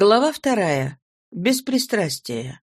Глава вторая. Беспристрастие.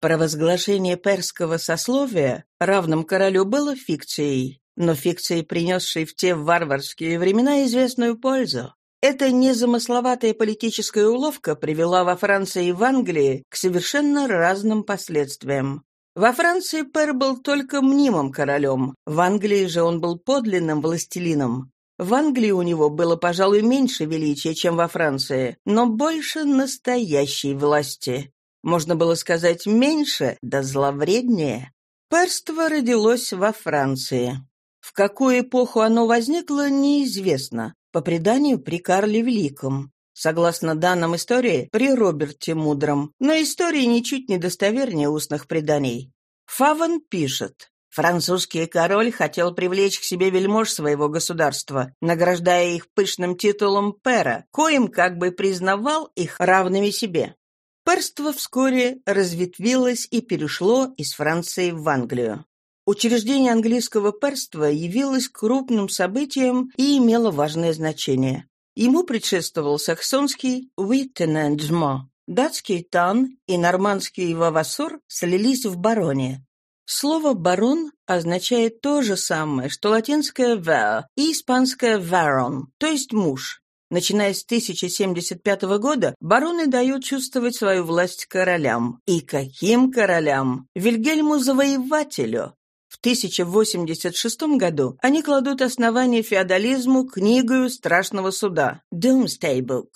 Провозглашение перского сословия равным королю было фикцией, но фикцией, принесшей в те варварские времена известную пользу. Эта незамысловатая политическая уловка привела во Франции и в Англии к совершенно разным последствиям. Во Франции Пер был только мнимым королем, в Англии же он был подлинным властелином. В Англии у него было, пожалуй, меньше величия, чем во Франции, но больше настоящей власти. Можно было сказать меньше, да зловреднее. Перство родилось во Франции. В какую эпоху оно возникло, неизвестно. По преданию, при Карле Великом. Согласно данным истории, при Роберте Мудром. Но истории ничуть не достовернее устных преданий. Фаван пишет. Французский король хотел привлечь к себе вельмож своего государства, награждая их пышным титулом пера, коим как бы признавал их равными себе. Перство вскоре разветвилось и перешло из Франции в Англию. Учреждение английского перства явилось крупным событием и имело важное значение. Ему предшествовал саксонский «Уиттененджмо», датский «Тан» и нормандский «Вавасур» слились в бароне. Слово «барон» означает то же самое, что латинское «ver» и испанское «varon», то есть «муж». Начиная с 1075 года, бароны дают чувствовать свою власть королям. И каким королям? Вильгельму Завоевателю. В 1086 году они кладут основание феодализму книгою страшного суда «Doomsday Book».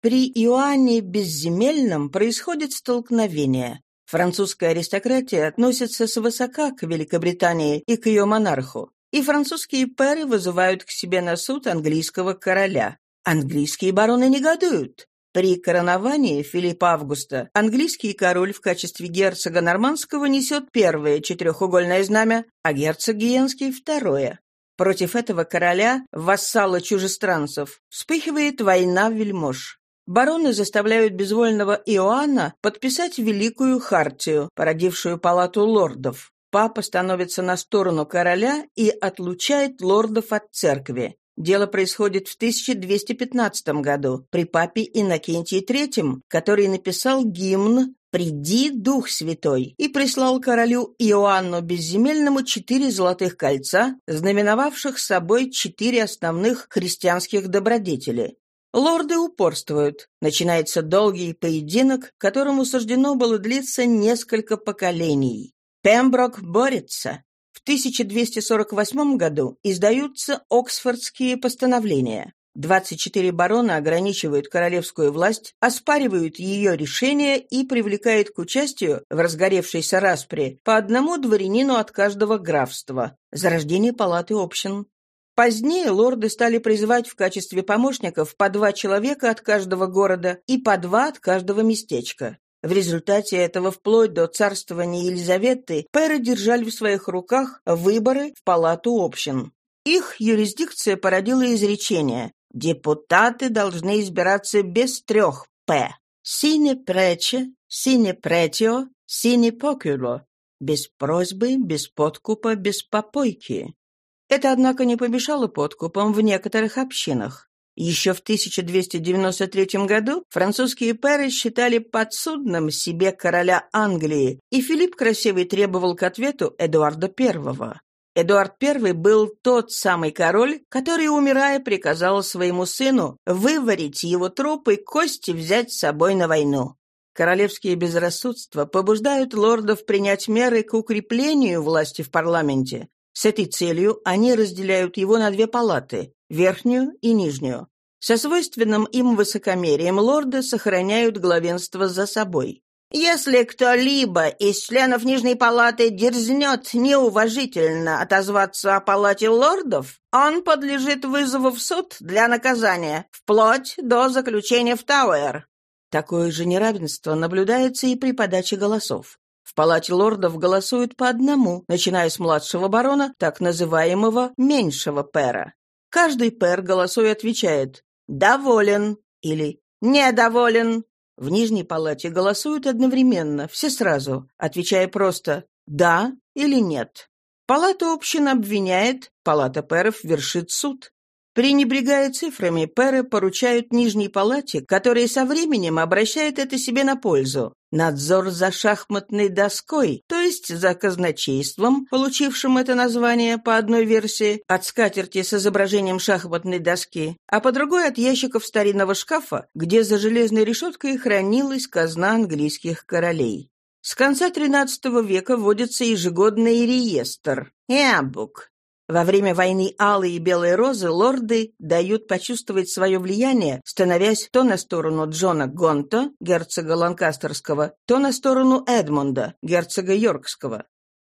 При Иоанне Безземельном происходит столкновение. Французская аристократия относится свысока к Великобритании и к ее монарху, и французские пэры вызывают к себе на суд английского короля. Английские бароны негодуют. При короновании Филиппа Августа английский король в качестве герцога нормандского несет первое четырехугольное знамя, а герцог Гиенский — второе. Против этого короля, вассала чужестранцев, вспыхивает война вельмож. Бароны заставляют безвольного Иоанна подписать Великую Хартию, породившую палату лордов. Папа становится на сторону короля и отлучает лордов от церкви. Дело происходит в 1215 году при папе Иннокентии III, который написал гимн «Приди, Дух Святой» и прислал королю Иоанну Безземельному четыре золотых кольца, знаменовавших собой четыре основных христианских добродетели Лорды упорствуют. Начинается долгий поединок, которому суждено было длиться несколько поколений. Пемброк борется. В 1248 году издаются Оксфордские постановления. 24 барона ограничивают королевскую власть, оспаривают ее решения и привлекают к участию в разгоревшейся распре по одному дворянину от каждого графства. Зарождение палаты общин. Позднее лорды стали призывать в качестве помощников по два человека от каждого города и по два от каждого местечка. В результате этого вплоть до царствования Елизаветы пэры держали в своих руках выборы в палату общин. Их юрисдикция породила изречение «Депутаты должны избираться без трех «п» «сине прече», «сине претио», «сине покюло» без просьбы, без подкупа, без попойки. Это, однако, не помешало подкупам в некоторых общинах. Еще в 1293 году французские пэры считали подсудным себе короля Англии, и Филипп Красивый требовал к ответу Эдуарда I. Эдуард I был тот самый король, который, умирая, приказал своему сыну выварить его труп и кости взять с собой на войну. Королевские безрассудства побуждают лордов принять меры к укреплению власти в парламенте, с этой целью они разделяют его на две палаты – верхнюю и нижнюю. Со свойственным им высокомерием лорды сохраняют главенство за собой. Если кто-либо из членов Нижней Палаты дерзнет неуважительно отозваться о Палате лордов, он подлежит вызову в суд для наказания, вплоть до заключения в Тауэр. Такое же неравенство наблюдается и при подаче голосов. В палате лордов голосуют по одному, начиная с младшего барона, так называемого меньшего пера. Каждый пер, голосуя, отвечает «доволен» или «недоволен». В нижней палате голосуют одновременно, все сразу, отвечая просто «да» или «нет». Палата общин обвиняет, палата перов вершит суд. Пренебрегая цифрами, пэры поручают Нижней палате, которая со временем обращает это себе на пользу. Надзор за шахматной доской, то есть за казначейством, получившим это название по одной версии от скатерти с изображением шахматной доски, а по другой от ящиков старинного шкафа, где за железной решеткой хранилась казна английских королей. С конца XIII века вводится ежегодный реестр – Эабук, во время войны Алые и Белые Розы лорды дают почувствовать свое влияние, становясь то на сторону Джона Гонта, герцога Ланкастерского, то на сторону Эдмунда, герцога Йоркского.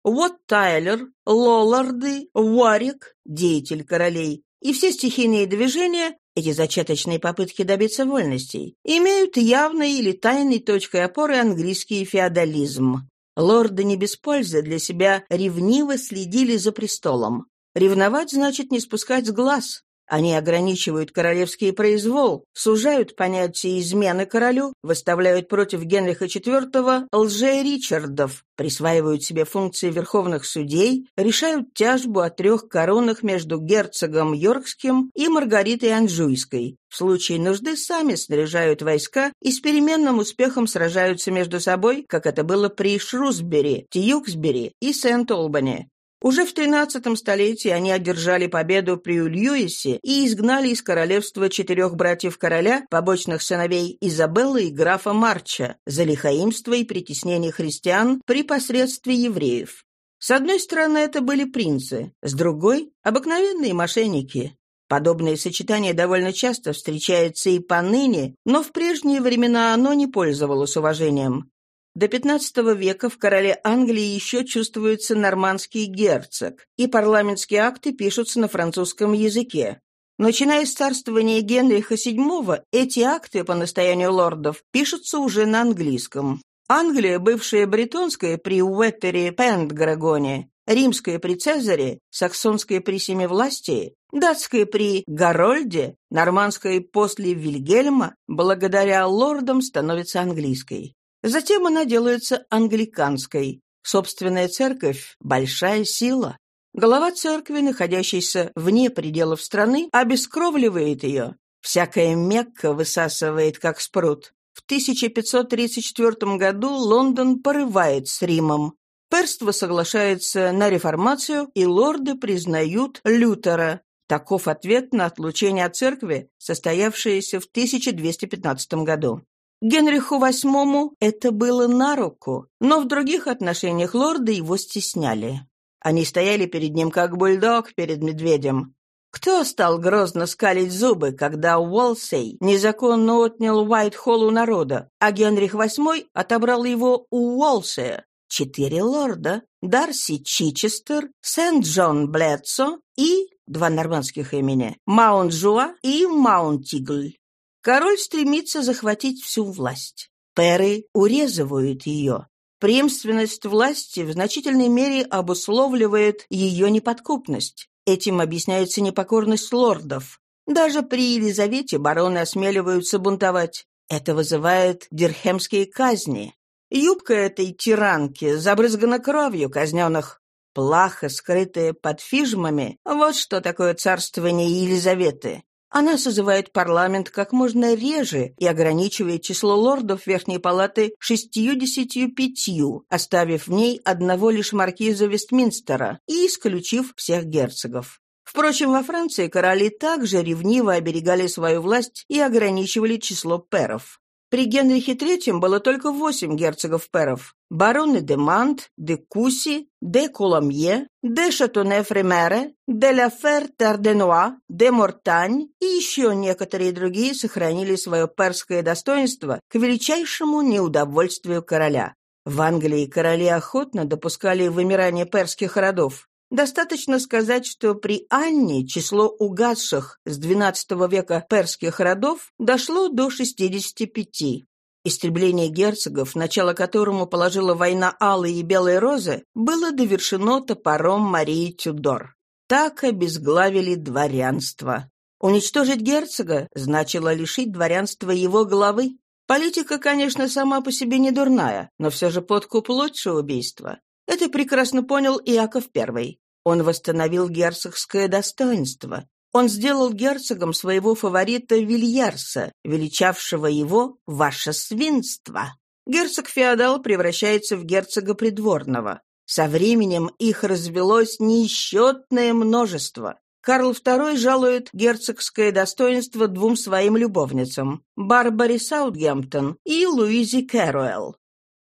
Вот Тайлер, Лолларды, Уарик, деятель королей, и все стихийные движения, эти зачаточные попытки добиться вольностей, имеют явной или тайной точкой опоры английский феодализм. Лорды не без пользы для себя ревниво следили за престолом. Ревновать значит не спускать с глаз. Они ограничивают королевский произвол, сужают понятие измены королю, выставляют против Генриха IV лже-Ричардов, присваивают себе функции верховных судей, решают тяжбу о трех коронах между герцогом Йоркским и Маргаритой Анжуйской. В случае нужды сами снаряжают войска и с переменным успехом сражаются между собой, как это было при Шрусбери, Тьюксбери и Сент-Олбани. Уже в XIII столетии они одержали победу при Ульюисе и изгнали из королевства четырех братьев короля, побочных сыновей Изабеллы и графа Марча, за лихаимство и притеснение христиан при посредстве евреев. С одной стороны, это были принцы, с другой — обыкновенные мошенники. Подобные сочетания довольно часто встречаются и поныне, но в прежние времена оно не пользовалось уважением. До XV века в короле Англии еще чувствуется нормандский герцог, и парламентские акты пишутся на французском языке. Начиная с царствования Генриха VII, эти акты по настоянию лордов пишутся уже на английском. Англия, бывшая бретонская при Уэттере Пентграгоне, римская при Цезаре, саксонская при Семивластии, датская при Гарольде, нормандская после Вильгельма, благодаря лордам становится английской. Затем она делается англиканской. Собственная церковь – большая сила. Голова церкви, находящаяся вне пределов страны, обескровливает ее. Всякая Мекка высасывает, как спрут. В 1534 году Лондон порывает с Римом. Перство соглашается на реформацию, и лорды признают Лютера. Таков ответ на отлучение от церкви, состоявшееся в 1215 году. Генриху VIII это было на руку, но в других отношениях лорды его стесняли. Они стояли перед ним, как бульдог перед медведем. Кто стал грозно скалить зубы, когда Уолсей незаконно отнял Уайт-Холл у народа, а Генрих VIII отобрал его у Уолсея? Четыре лорда — Дарси Чичестер, Сент-Джон Блэдсо и, два нормандских имени, Маунт-Жуа и Маунт-Тигль. Король стремится захватить всю власть. Перы урезывают ее. Преемственность власти в значительной мере обусловливает ее неподкупность. Этим объясняется непокорность лордов. Даже при Елизавете бароны осмеливаются бунтовать. Это вызывает дирхемские казни. Юбка этой тиранки забрызгана кровью казненных. Плаха, скрытая под фижмами, вот что такое царствование Елизаветы. Она созывает парламент как можно реже и ограничивает число лордов Верхней Палаты шестьюдесятью пятью, оставив в ней одного лишь маркиза Вестминстера и исключив всех герцогов. Впрочем, во Франции короли также ревниво оберегали свою власть и ограничивали число перов. При Генрихе III было только восемь герцогов-перов. Бароны де Мант, де Куси, де Коломье, де Шатуне-Фремере, де ла Фер-Тарденуа, де Мортань и еще некоторые другие сохранили свое перское достоинство к величайшему неудовольствию короля. В Англии короли охотно допускали вымирание перских родов. Достаточно сказать, что при Анне число угасших с XII века перских родов дошло до 65. Истребление герцогов, начало которому положила война Алой и Белой Розы, было довершено топором Марии Тюдор. Так обезглавили дворянство. Уничтожить герцога значило лишить дворянства его головы. Политика, конечно, сама по себе не дурная, но все же подкуп лучше убийства. Это прекрасно понял Иаков I. Он восстановил герцогское достоинство. Он сделал герцогом своего фаворита Вильярса, величавшего его «ваше свинство». Герцог-феодал превращается в герцога придворного. Со временем их развелось неисчетное множество. Карл II жалует герцогское достоинство двум своим любовницам – Барбаре Саутгемптон и Луизе Кэруэлл.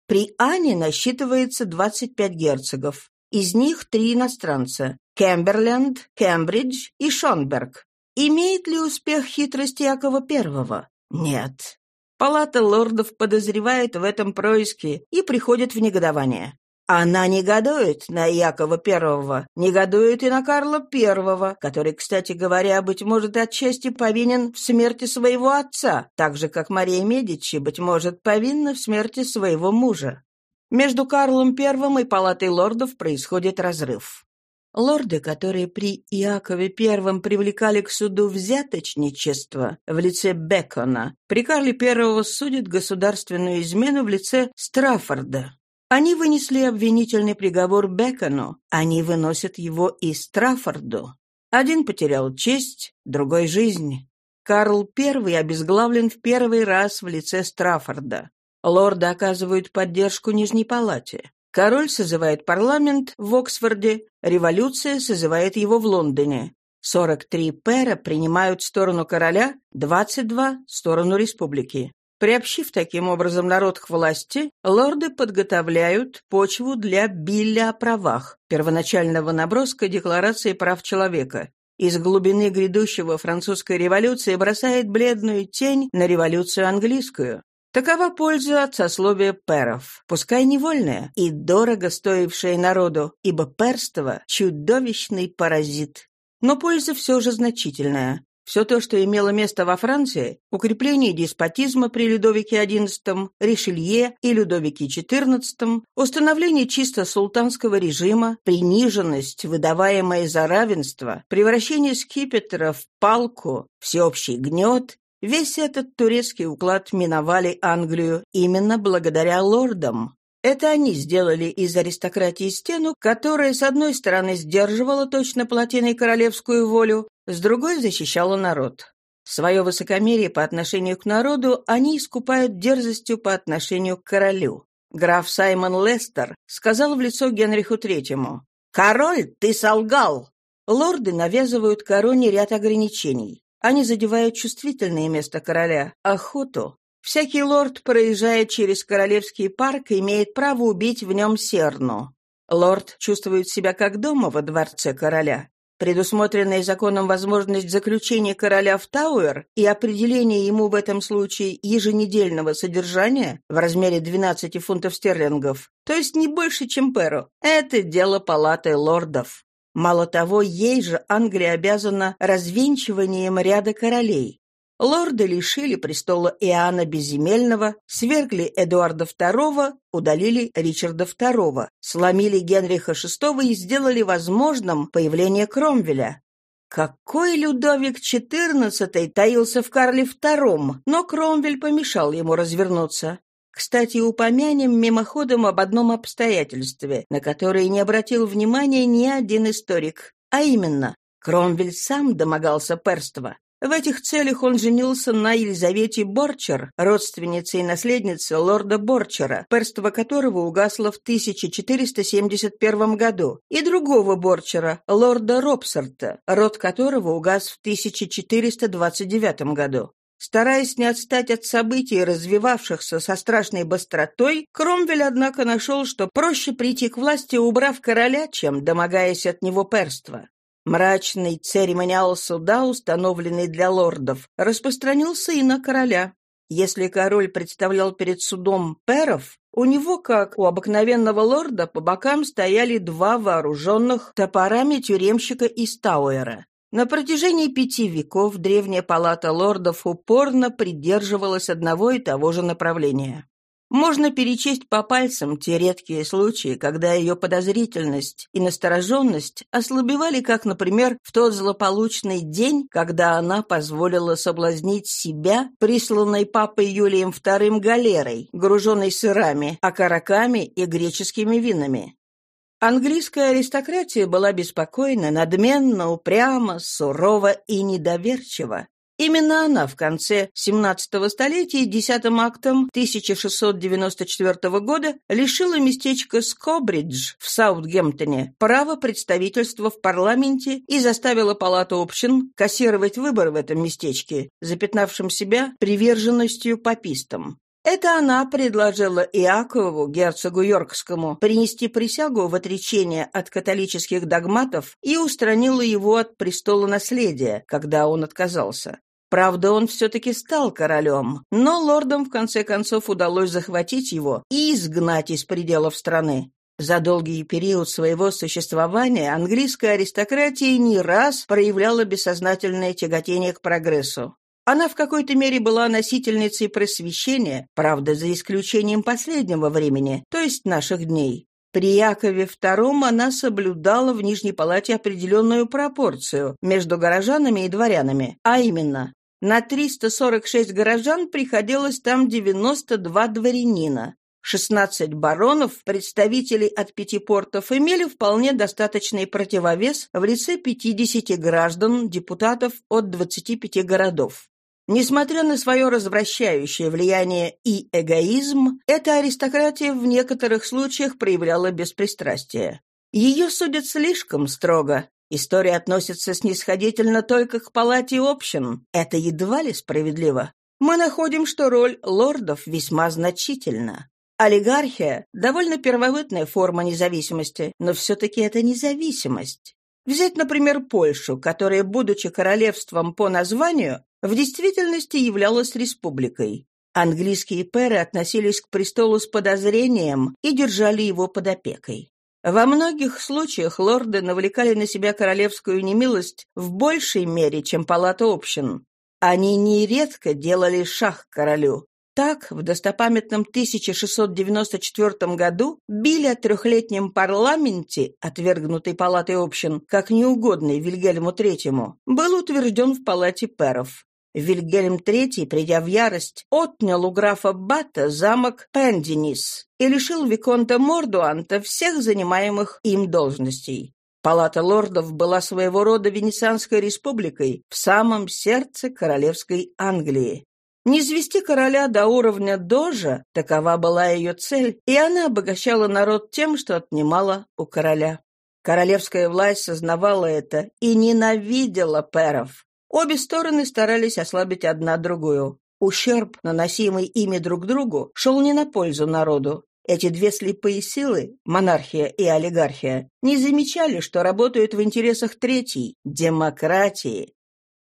При Ане насчитывается 25 герцогов. Из них три иностранца – Кемберленд, Кембридж и Шонберг. Имеет ли успех хитрость Якова I? Нет. Палата лордов подозревает в этом происке и приходит в негодование. Она негодует на Якова I, негодует и на Карла I, который, кстати говоря, быть может, отчасти повинен в смерти своего отца, так же, как Мария Медичи, быть может, повинна в смерти своего мужа. Между Карлом I и Палатой лордов происходит разрыв. Лорды, которые при Иакове I привлекали к суду взяточничество в лице Бекона, при Карле I судят государственную измену в лице Страффорда. Они вынесли обвинительный приговор Бекону, они выносят его и Страффорду. Один потерял честь, другой — жизнь. Карл I обезглавлен в первый раз в лице Страффорда. Лорды оказывают поддержку Нижней Палате. Король созывает парламент в Оксфорде, революция созывает его в Лондоне. 43 пера принимают сторону короля, 22 — сторону республики. Приобщив таким образом народ к власти, лорды подготовляют почву для Билля о правах, первоначального наброска Декларации прав человека. Из глубины грядущего французской революции бросает бледную тень на революцию английскую. Такова польза от сословия перов, пускай невольная и дорого стоившая народу, ибо перство — чудовищный паразит. Но польза все же значительная. Все то, что имело место во Франции, укрепление деспотизма при Людовике XI, Ришелье и Людовике XIV, установление чисто султанского режима, приниженность, выдаваемая за равенство, превращение скипетра в палку, всеобщий гнет, весь этот турецкий уклад миновали Англию именно благодаря лордам. Это они сделали из аристократии стену, которая, с одной стороны, сдерживала точно плотиной королевскую волю, с другой защищала народ. Свое высокомерие по отношению к народу они искупают дерзостью по отношению к королю. Граф Саймон Лестер сказал в лицо Генриху Третьему, «Король, ты солгал!» Лорды навязывают короне ряд ограничений. Они задевают чувствительное место короля – охоту. Всякий лорд, проезжая через Королевский парк, имеет право убить в нем серну. Лорд чувствует себя как дома во дворце короля. Предусмотренная законом возможность заключения короля в Тауэр и определение ему в этом случае еженедельного содержания в размере 12 фунтов стерлингов, то есть не больше, чем перу, это дело палаты лордов. Мало того, ей же Англия обязана развенчиванием ряда королей. Лорды лишили престола Иоанна Безземельного, свергли Эдуарда II, удалили Ричарда II, сломили Генриха VI и сделали возможным появление Кромвеля. Какой Людовик XIV таился в Карле II, но Кромвель помешал ему развернуться. Кстати, упомянем мимоходом об одном обстоятельстве, на которое не обратил внимания ни один историк, а именно, Кромвель сам домогался перства. В этих целях он женился на Елизавете Борчер, родственнице и наследнице лорда Борчера, перство которого угасло в 1471 году, и другого Борчера, лорда Робсарта, род которого угас в 1429 году. Стараясь не отстать от событий, развивавшихся со страшной быстротой, Кромвель, однако, нашел, что проще прийти к власти, убрав короля, чем домогаясь от него перства. Мрачный церемониал суда, установленный для лордов, распространился и на короля. Если король представлял перед судом перов, у него, как у обыкновенного лорда, по бокам стояли два вооруженных топорами тюремщика из Тауэра. На протяжении пяти веков древняя палата лордов упорно придерживалась одного и того же направления. Можно перечесть по пальцам те редкие случаи, когда ее подозрительность и настороженность ослабевали, как, например, в тот злополучный день, когда она позволила соблазнить себя, присланной папой Юлием II галерой, груженной сырами, окороками и греческими винами. Английская аристократия была беспокойна, надменна, упряма, сурова и недоверчива. Именно она в конце XVII столетия десятым актом 1694 года лишила местечко Скобридж в Саутгемптоне права представительства в парламенте и заставила палату общин кассировать выборы в этом местечке, запятнавшим себя приверженностью папистам. Это она предложила Иакову, герцогу Йоркскому, принести присягу в отречение от католических догматов и устранила его от престола наследия, когда он отказался. Правда, он все-таки стал королем, но лордам в конце концов удалось захватить его и изгнать из пределов страны. За долгий период своего существования английская аристократия не раз проявляла бессознательное тяготение к прогрессу. Она в какой-то мере была носительницей просвещения, правда, за исключением последнего времени, то есть наших дней. При Якове II она соблюдала в Нижней Палате определенную пропорцию между горожанами и дворянами, а именно, на 346 горожан приходилось там 92 дворянина. 16 баронов, представителей от пяти портов, имели вполне достаточный противовес в лице 50 граждан, депутатов от 25 городов. Несмотря на свое развращающее влияние и эгоизм, эта аристократия в некоторых случаях проявляла беспристрастие. Ее судят слишком строго. История относится снисходительно только к палате общин. Это едва ли справедливо. Мы находим, что роль лордов весьма значительна. Олигархия – довольно первобытная форма независимости, но все-таки это независимость. Взять, например, Польшу, которая, будучи королевством по названию, в действительности являлась республикой. Английские пэры относились к престолу с подозрением и держали его под опекой. Во многих случаях лорды навлекали на себя королевскую немилость в большей мере, чем палата общин. Они нередко делали шах королю. Так, в достопамятном 1694 году Билли о трехлетнем парламенте, отвергнутый палатой общин, как неугодный Вильгельму III, был утвержден в палате перов. Вильгельм III, придя в ярость, отнял у графа Бата замок Пендинис и лишил Виконта Мордуанта всех занимаемых им должностей. Палата лордов была своего рода Венецианской республикой в самом сердце королевской Англии. Не извести короля до уровня дожа, такова была ее цель, и она обогащала народ тем, что отнимала у короля. Королевская власть сознавала это и ненавидела перов. Обе стороны старались ослабить одна другую. Ущерб, наносимый ими друг другу, шел не на пользу народу. Эти две слепые силы, монархия и олигархия, не замечали, что работают в интересах третьей – демократии.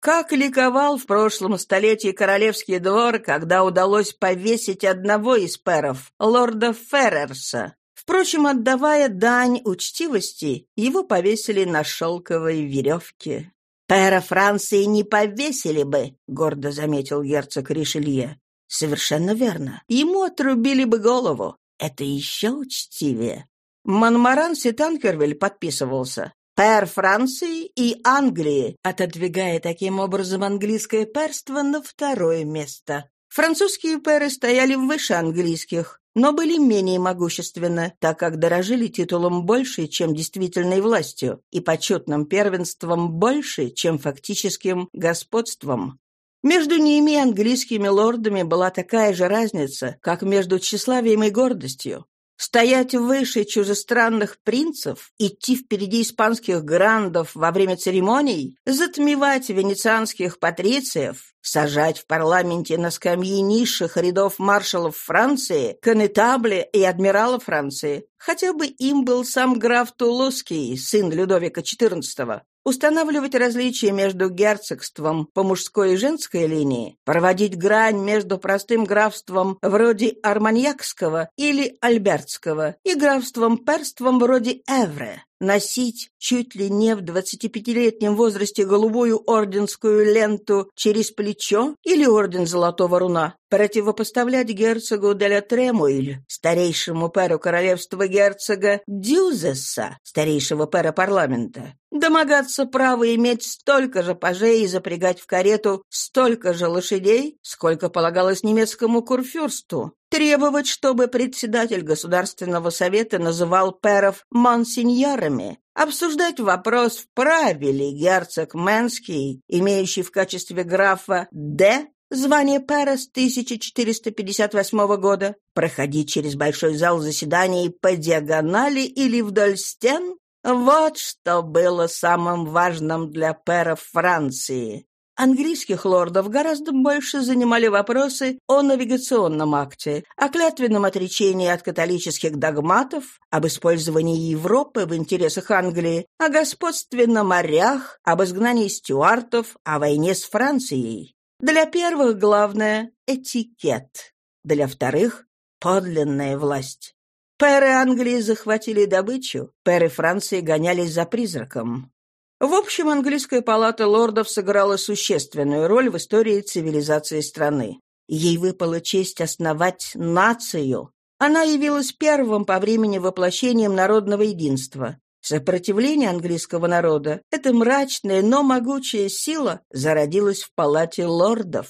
Как ликовал в прошлом столетии королевский двор, когда удалось повесить одного из перов, лорда Феррерса. Впрочем, отдавая дань учтивости, его повесили на шелковой веревке. «Пэра Франции не повесили бы», — гордо заметил герцог Ришелье. «Совершенно верно. Ему отрубили бы голову. Это еще учтивее». Монмаранс и Танкервиль подписывался. «Пэр Франции и Англии», отодвигая таким образом английское перство на второе место. Французские пэры стояли выше английских, но были менее могущественны, так как дорожили титулом больше, чем действительной властью, и почетным первенством больше, чем фактическим господством. Между ними и английскими лордами была такая же разница, как между тщеславием и гордостью. Стоять выше чужестранных принцев, идти впереди испанских грандов во время церемоний, затмевать венецианских патрициев, сажать в парламенте на скамьи низших рядов маршалов Франции, конетабли и адмирала Франции, хотя бы им был сам граф Тулузский, сын Людовика XIV, устанавливать различия между герцогством по мужской и женской линии, проводить грань между простым графством вроде Арманьякского или Альбертского и графством-перством вроде Эвре, носить чуть ли не в 25-летнем возрасте голубую орденскую ленту через плечо или орден Золотого Руна, противопоставлять герцогу Деля Тремуиль, старейшему перу королевства герцога Дюзеса, старейшего пера парламента, Домогаться права иметь столько же пажей и запрягать в карету столько же лошадей, сколько полагалось немецкому курфюрсту. Требовать, чтобы председатель Государственного совета называл перов монсеньорами. Обсуждать вопрос, вправе ли герцог Менский, имеющий в качестве графа «Д» звание пера с 1458 года, проходить через большой зал заседаний по диагонали или вдоль стен, вот что было самым важным для перов Франции. Английских лордов гораздо больше занимали вопросы о навигационном акте, о клятвенном отречении от католических догматов, об использовании Европы в интересах Англии, о господстве на морях, об изгнании стюартов, о войне с Францией. Для первых главное — этикет, для вторых — подлинная власть. Пэры Англии захватили добычу, пэры Франции гонялись за призраком. В общем, английская палата лордов сыграла существенную роль в истории цивилизации страны. Ей выпала честь основать нацию. Она явилась первым по времени воплощением народного единства. Сопротивление английского народа, эта мрачная, но могучая сила, зародилась в палате лордов.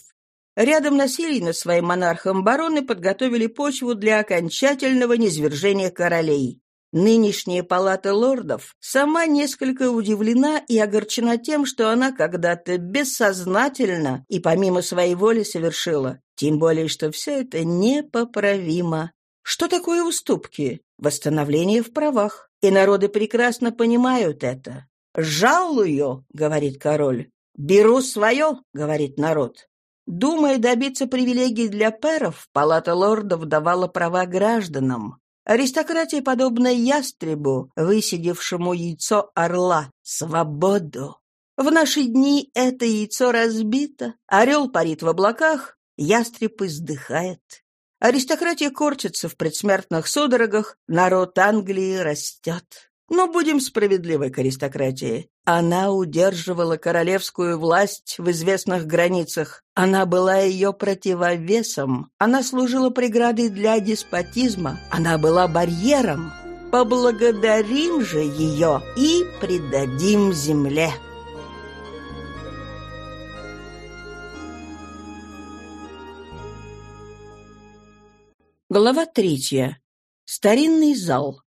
Рядом насилий над своим монархом бароны подготовили почву для окончательного низвержения королей. Нынешняя палата лордов сама несколько удивлена и огорчена тем, что она когда-то бессознательно и помимо своей воли совершила. Тем более, что все это непоправимо. Что такое уступки? Восстановление в правах. И народы прекрасно понимают это. «Жалую», — говорит король. «Беру свое», — говорит народ. Думая добиться привилегий для пэров, Палата лордов давала права гражданам. Аристократия, подобная ястребу, высидевшему яйцо орла, свободу. В наши дни это яйцо разбито, орел парит в облаках, ястреб издыхает. Аристократия корчится в предсмертных судорогах, народ Англии растет. Но будем справедливы к аристократии. Она удерживала королевскую власть в известных границах. Она была ее противовесом. Она служила преградой для деспотизма. Она была барьером. Поблагодарим же ее и предадим земле. Глава третья. Старинный зал.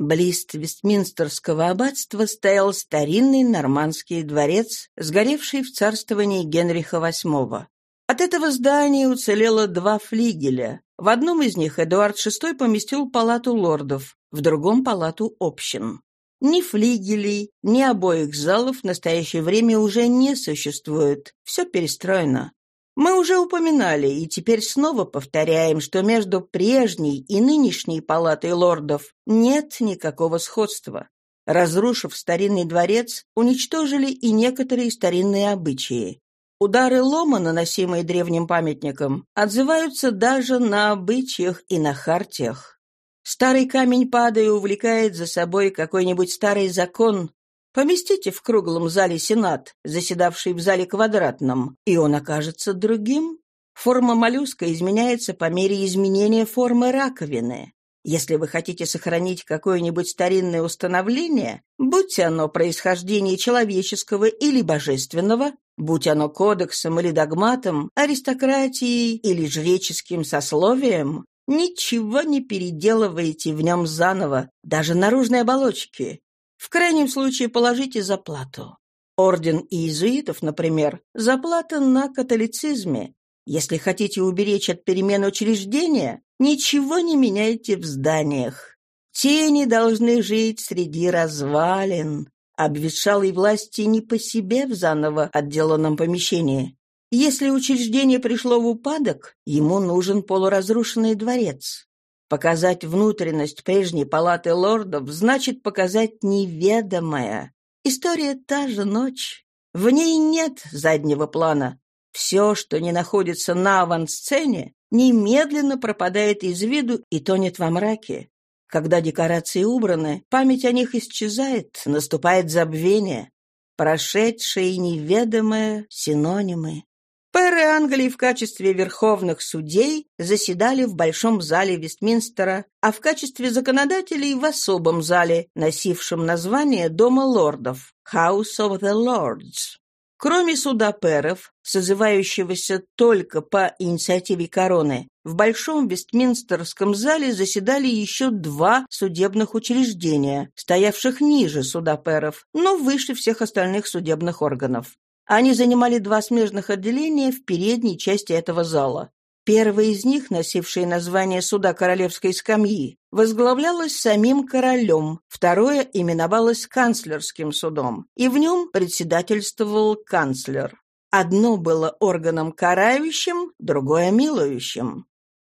Близ Вестминстерского аббатства стоял старинный нормандский дворец, сгоревший в царствовании Генриха VIII. От этого здания уцелело два флигеля. В одном из них Эдуард VI поместил палату лордов, в другом — палату общин. Ни флигелей, ни обоих залов в настоящее время уже не существует. Все перестроено. Мы уже упоминали и теперь снова повторяем, что между прежней и нынешней палатой лордов нет никакого сходства. Разрушив старинный дворец, уничтожили и некоторые старинные обычаи. Удары лома, наносимые древним памятникам, отзываются даже на обычаях и на хартиях. Старый камень, падая, увлекает за собой какой-нибудь старый закон, Поместите в круглом зале Сенат, заседавший в зале квадратном, и он окажется другим. Форма моллюска изменяется по мере изменения формы раковины. Если вы хотите сохранить какое-нибудь старинное установление, будь оно происхождение человеческого или божественного, будь оно кодексом или догматом, аристократией или жреческим сословием, ничего не переделываете в нем заново, даже наружной оболочки. В крайнем случае положите заплату. Орден иезуитов, например, заплата на католицизме. Если хотите уберечь от перемен учреждения, ничего не меняйте в зданиях. Тени должны жить среди развалин. Обветшалой власти не по себе в заново отделанном помещении. Если учреждение пришло в упадок, ему нужен полуразрушенный дворец. Показать внутренность прежней палаты лордов значит показать неведомое. История та же ночь. В ней нет заднего плана. Все, что не находится на авансцене, немедленно пропадает из виду и тонет во мраке. Когда декорации убраны, память о них исчезает, наступает забвение. Прошедшее и неведомое — синонимы. Пэры Англии в качестве верховных судей заседали в Большом зале Вестминстера, а в качестве законодателей в особом зале, носившем название Дома лордов – House of the Lords. Кроме суда пэров, созывающегося только по инициативе короны, в Большом Вестминстерском зале заседали еще два судебных учреждения, стоявших ниже суда пэров, но выше всех остальных судебных органов. Они занимали два смежных отделения в передней части этого зала. Первое из них, носившее название суда королевской скамьи, возглавлялось самим королем, второе именовалось канцлерским судом, и в нем председательствовал канцлер. Одно было органом карающим, другое милующим.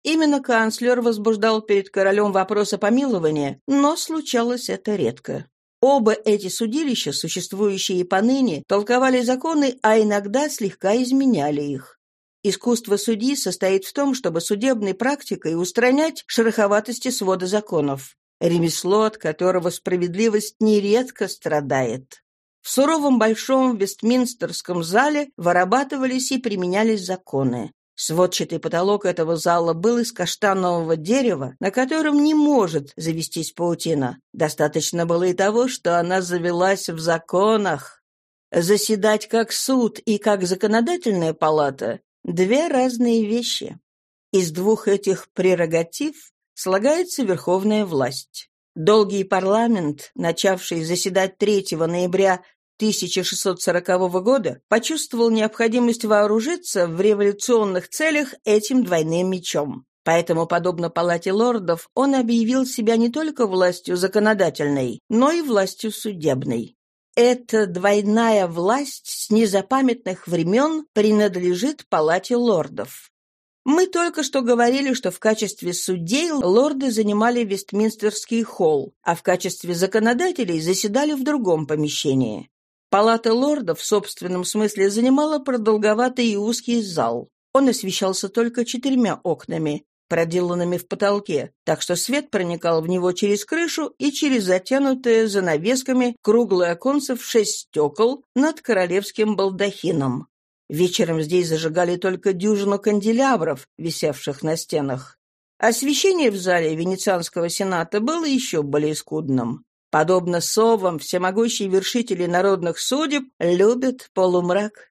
Именно канцлер возбуждал перед королем вопрос о помиловании, но случалось это редко. Оба эти судилища, существующие и поныне, толковали законы, а иногда слегка изменяли их. Искусство судьи состоит в том, чтобы судебной практикой устранять шероховатости свода законов, ремесло, от которого справедливость нередко страдает. В суровом большом Вестминстерском зале вырабатывались и применялись законы. Сводчатый потолок этого зала был из каштанового дерева, на котором не может завестись паутина. Достаточно было и того, что она завелась в законах. Заседать как суд и как законодательная палата – две разные вещи. Из двух этих прерогатив слагается верховная власть. Долгий парламент, начавший заседать 3 ноября 1640 года почувствовал необходимость вооружиться в революционных целях этим двойным мечом. Поэтому, подобно палате лордов, он объявил себя не только властью законодательной, но и властью судебной. Эта двойная власть с незапамятных времен принадлежит палате лордов. Мы только что говорили, что в качестве судей лорды занимали Вестминстерский холл, а в качестве законодателей заседали в другом помещении. Палата лордов в собственном смысле занимала продолговатый и узкий зал. Он освещался только четырьмя окнами, проделанными в потолке, так что свет проникал в него через крышу и через затянутое занавесками круглое оконце в шесть стекол над королевским балдахином. Вечером здесь зажигали только дюжину канделябров, висевших на стенах. Освещение в зале Венецианского сената было еще более скудным. Подобно совам, всемогущие вершители народных судеб любят полумрак.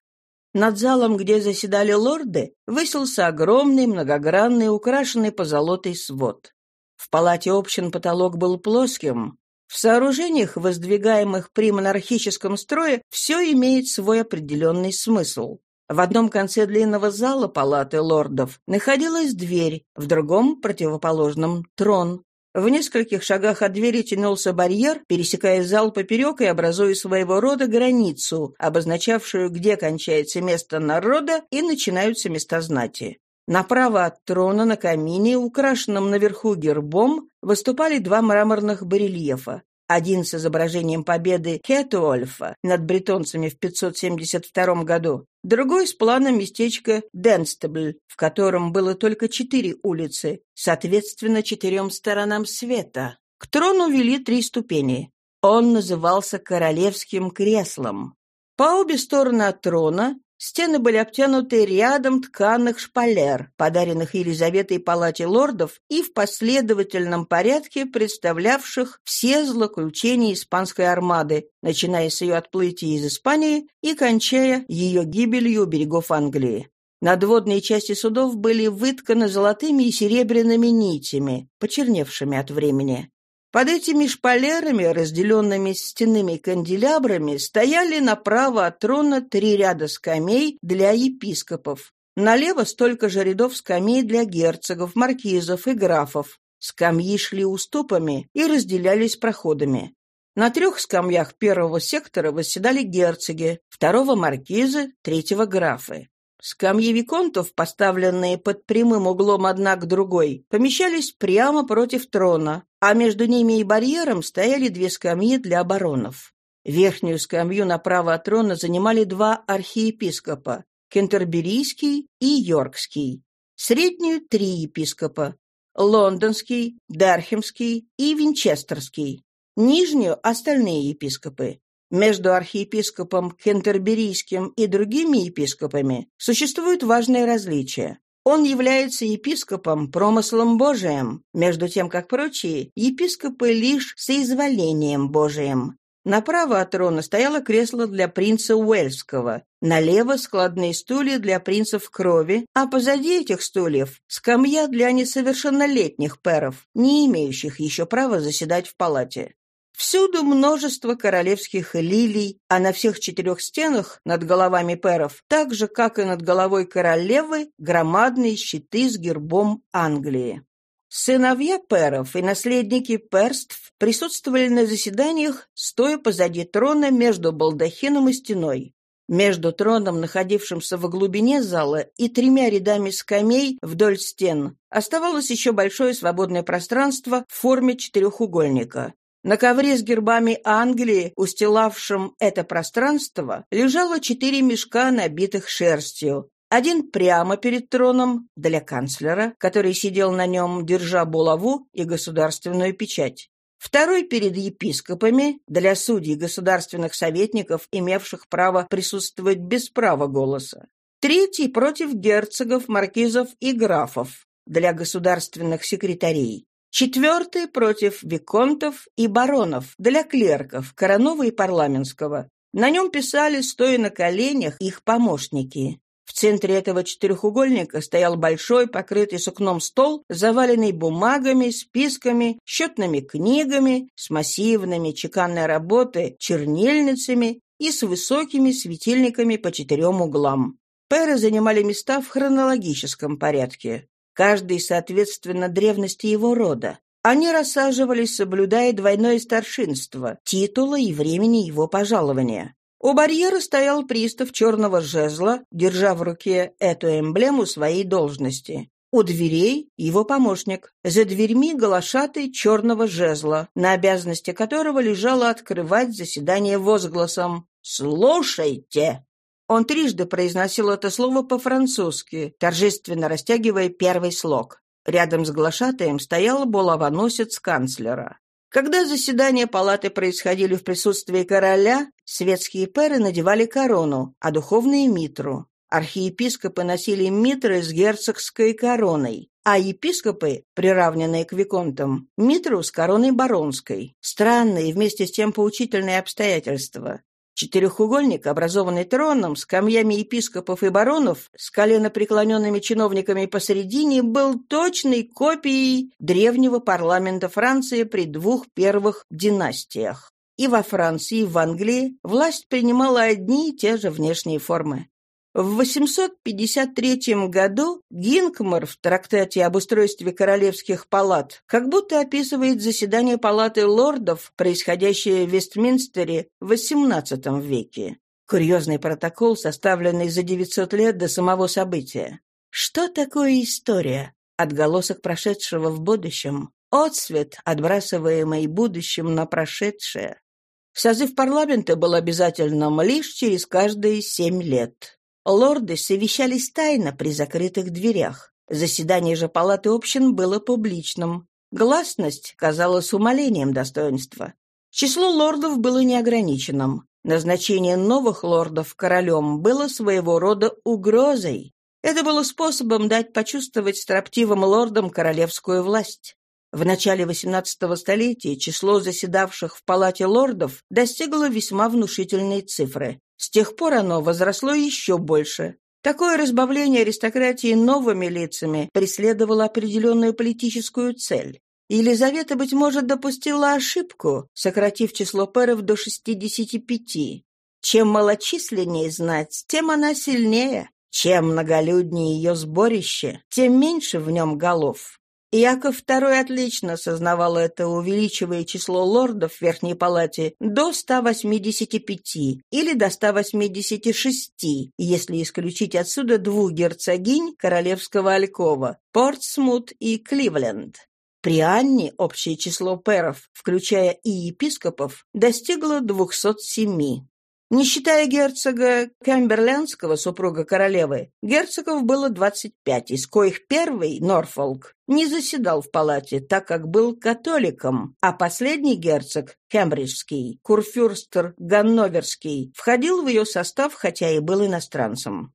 Над залом, где заседали лорды, высился огромный, многогранный, украшенный позолотой свод. В палате общин потолок был плоским. В сооружениях, воздвигаемых при монархическом строе, все имеет свой определенный смысл. В одном конце длинного зала палаты лордов находилась дверь, в другом, противоположном, трон. В нескольких шагах от двери тянулся барьер, пересекая зал поперек и образуя своего рода границу, обозначавшую, где кончается место народа и начинаются места знати. Направо от трона на камине, украшенном наверху гербом, выступали два мраморных барельефа. Один с изображением победы Кетуольфа над бретонцами в 572 году, другой с планом местечка Денстебль, в котором было только четыре улицы, соответственно, четырем сторонам света. К трону вели три ступени. Он назывался королевским креслом. По обе стороны от трона Стены были обтянуты рядом тканых шпалер, подаренных Елизаветой палате лордов и в последовательном порядке представлявших все злоключения испанской армады, начиная с ее отплытия из Испании и кончая ее гибелью у берегов Англии. Надводные части судов были вытканы золотыми и серебряными нитями, почерневшими от времени. Под этими шпалерами, разделенными стенными канделябрами, стояли направо от трона три ряда скамей для епископов. Налево столько же рядов скамей для герцогов, маркизов и графов. Скамьи шли уступами и разделялись проходами. На трех скамьях первого сектора восседали герцоги, второго — маркизы, третьего — графы. Скамьи виконтов, поставленные под прямым углом одна к другой, помещались прямо против трона, а между ними и барьером стояли две скамьи для оборонов. Верхнюю скамью направо от трона занимали два архиепископа – Кентерберийский и Йоркский. Среднюю – три епископа – Лондонский, Дархемский и Винчестерский. Нижнюю – остальные епископы. Между архиепископом Кентерберийским и другими епископами существуют важные различия. Он является епископом промыслом Божиим, между тем, как прочие епископы лишь соизволением Божиим. Направо от трона стояло кресло для принца Уэльского, налево складные стулья для принцев крови, а позади этих стульев скамья для несовершеннолетних перов, не имеющих еще права заседать в палате. Всюду множество королевских лилий, а на всех четырех стенах над головами перов, так же, как и над головой королевы, громадные щиты с гербом Англии. Сыновья перов и наследники перств присутствовали на заседаниях, стоя позади трона между балдахином и стеной. Между троном, находившимся в глубине зала, и тремя рядами скамей вдоль стен оставалось еще большое свободное пространство в форме четырехугольника. На ковре с гербами Англии, устилавшем это пространство, лежало четыре мешка, набитых шерстью. Один прямо перед троном для канцлера, который сидел на нем, держа булаву и государственную печать. Второй перед епископами для судей государственных советников, имевших право присутствовать без права голоса. Третий против герцогов, маркизов и графов для государственных секретарей. Четвертый против виконтов и баронов для клерков Коронова и Парламентского. На нем писали, стоя на коленях, их помощники. В центре этого четырехугольника стоял большой, покрытый сукном стол, заваленный бумагами, списками, счетными книгами, с массивными чеканной работы чернильницами и с высокими светильниками по четырем углам. Пэры занимали места в хронологическом порядке каждый соответственно древности его рода. Они рассаживались, соблюдая двойное старшинство, титула и времени его пожалования. У барьера стоял пристав черного жезла, держа в руке эту эмблему своей должности. У дверей его помощник, за дверьми глашатый черного жезла, на обязанности которого лежало открывать заседание возгласом «Слушайте!». Он трижды произносил это слово по-французски, торжественно растягивая первый слог. Рядом с глашатаем стоял булавоносец канцлера. Когда заседания палаты происходили в присутствии короля, светские перы надевали корону, а духовные — митру. Архиепископы носили митры с герцогской короной, а епископы, приравненные к виконтам, митру с короной баронской. Странные и вместе с тем поучительные обстоятельства. Четырехугольник, образованный троном, с камнями епископов и баронов, с коленопреклоненными чиновниками посередине, был точной копией древнего парламента Франции при двух первых династиях. И во Франции, и в Англии власть принимала одни и те же внешние формы. В 853 году Гинкмар в трактате об устройстве королевских палат как будто описывает заседание палаты лордов, происходящее в Вестминстере в XVIII веке. Курьезный протокол, составленный за 900 лет до самого события. Что такое история? Отголосок прошедшего в будущем. Отсвет, отбрасываемый будущим на прошедшее. Созыв парламента был обязательным лишь через каждые семь лет. Лорды совещались тайно при закрытых дверях. Заседание же палаты общин было публичным. Гласность казалась умолением достоинства. Число лордов было неограниченным. Назначение новых лордов королем было своего рода угрозой. Это было способом дать почувствовать строптивым лордам королевскую власть. В начале XVIII столетия число заседавших в палате лордов достигло весьма внушительной цифры. С тех пор оно возросло еще больше. Такое разбавление аристократии новыми лицами преследовало определенную политическую цель. Елизавета, быть может, допустила ошибку, сократив число пэров до 65. Чем малочисленнее знать, тем она сильнее. Чем многолюднее ее сборище, тем меньше в нем голов. Яков II отлично сознавал это, увеличивая число лордов в Верхней Палате до 185 или до 186, если исключить отсюда двух герцогинь Королевского Алькова – Портсмут и Кливленд. При Анне общее число перов, включая и епископов, достигло 207. Не считая герцога Кемберлендского, супруга королевы, герцогов было 25, из коих первый, Норфолк, не заседал в палате, так как был католиком, а последний герцог, Кембриджский, курфюрстер Ганноверский, входил в ее состав, хотя и был иностранцем.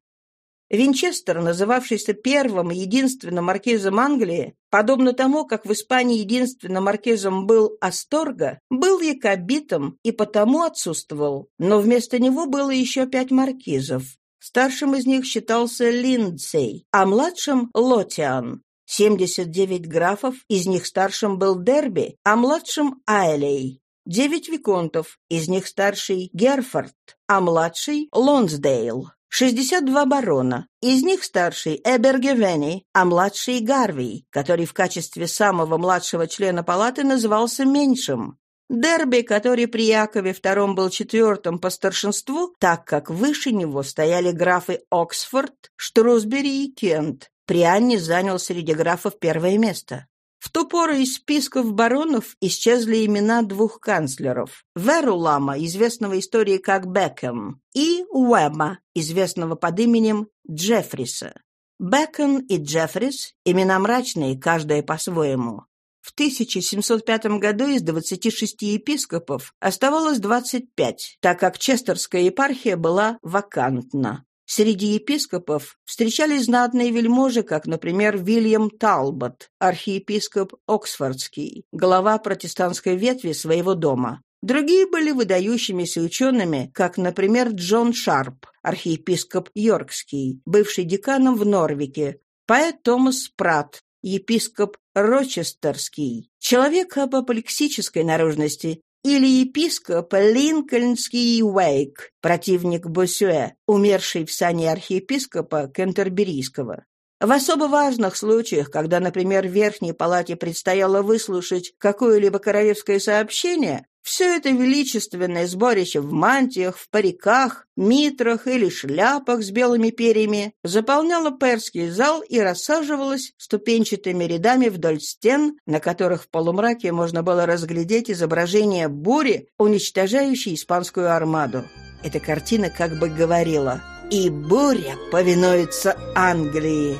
Винчестер, называвшийся первым и единственным маркизом Англии, подобно тому, как в Испании единственным маркизом был Асторга, был якобитом и потому отсутствовал, но вместо него было еще пять маркизов. Старшим из них считался Линдсей, а младшим — Лотиан. 79 графов, из них старшим был Дерби, а младшим — Айлей. Девять виконтов, из них старший — Герфорд, а младший — Лонсдейл. 62 барона, из них старший Эбергевени, а младший Гарвей, который в качестве самого младшего члена палаты назывался меньшим. Дерби, который при Якове II был четвертым по старшинству, так как выше него стояли графы Оксфорд, Штрусбери и Кент. При Анне занял среди графов первое место. В ту пору из списков баронов исчезли имена двух канцлеров. Верулама, известного истории как Бекхэм, и Уэма, известного под именем Джеффриса. Бэкон и Джеффрис – имена мрачные, каждое по-своему. В 1705 году из 26 епископов оставалось 25, так как Честерская епархия была вакантна. Среди епископов встречались знатные вельможи, как, например, Вильям Талбот, архиепископ Оксфордский, глава протестантской ветви своего дома. Другие были выдающимися учеными, как, например, Джон Шарп, архиепископ Йоркский, бывший деканом в Норвике, поэт Томас Пратт, епископ Рочестерский, человек апоплексической наружности, или епископ Линкольнский Уэйк, противник Босюэ, умерший в сане архиепископа Кентерберийского. В особо важных случаях, когда, например, Верхней Палате предстояло выслушать какое-либо королевское сообщение, все это величественное сборище в мантиях, в париках, митрах или шляпах с белыми перьями заполняло перский зал и рассаживалось ступенчатыми рядами вдоль стен, на которых в полумраке можно было разглядеть изображение бури, уничтожающей испанскую армаду. Эта картина как бы говорила «И буря повинуется Англии».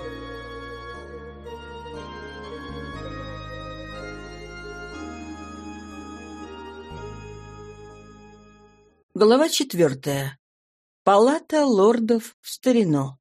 Глава четвертая. Палата лордов в старину.